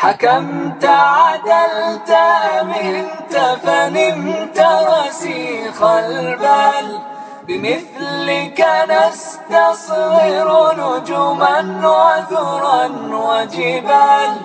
حكمت عدلت أمنت فنمت رسيخ البال بمثلك نستصغر نجما وذرا وجبال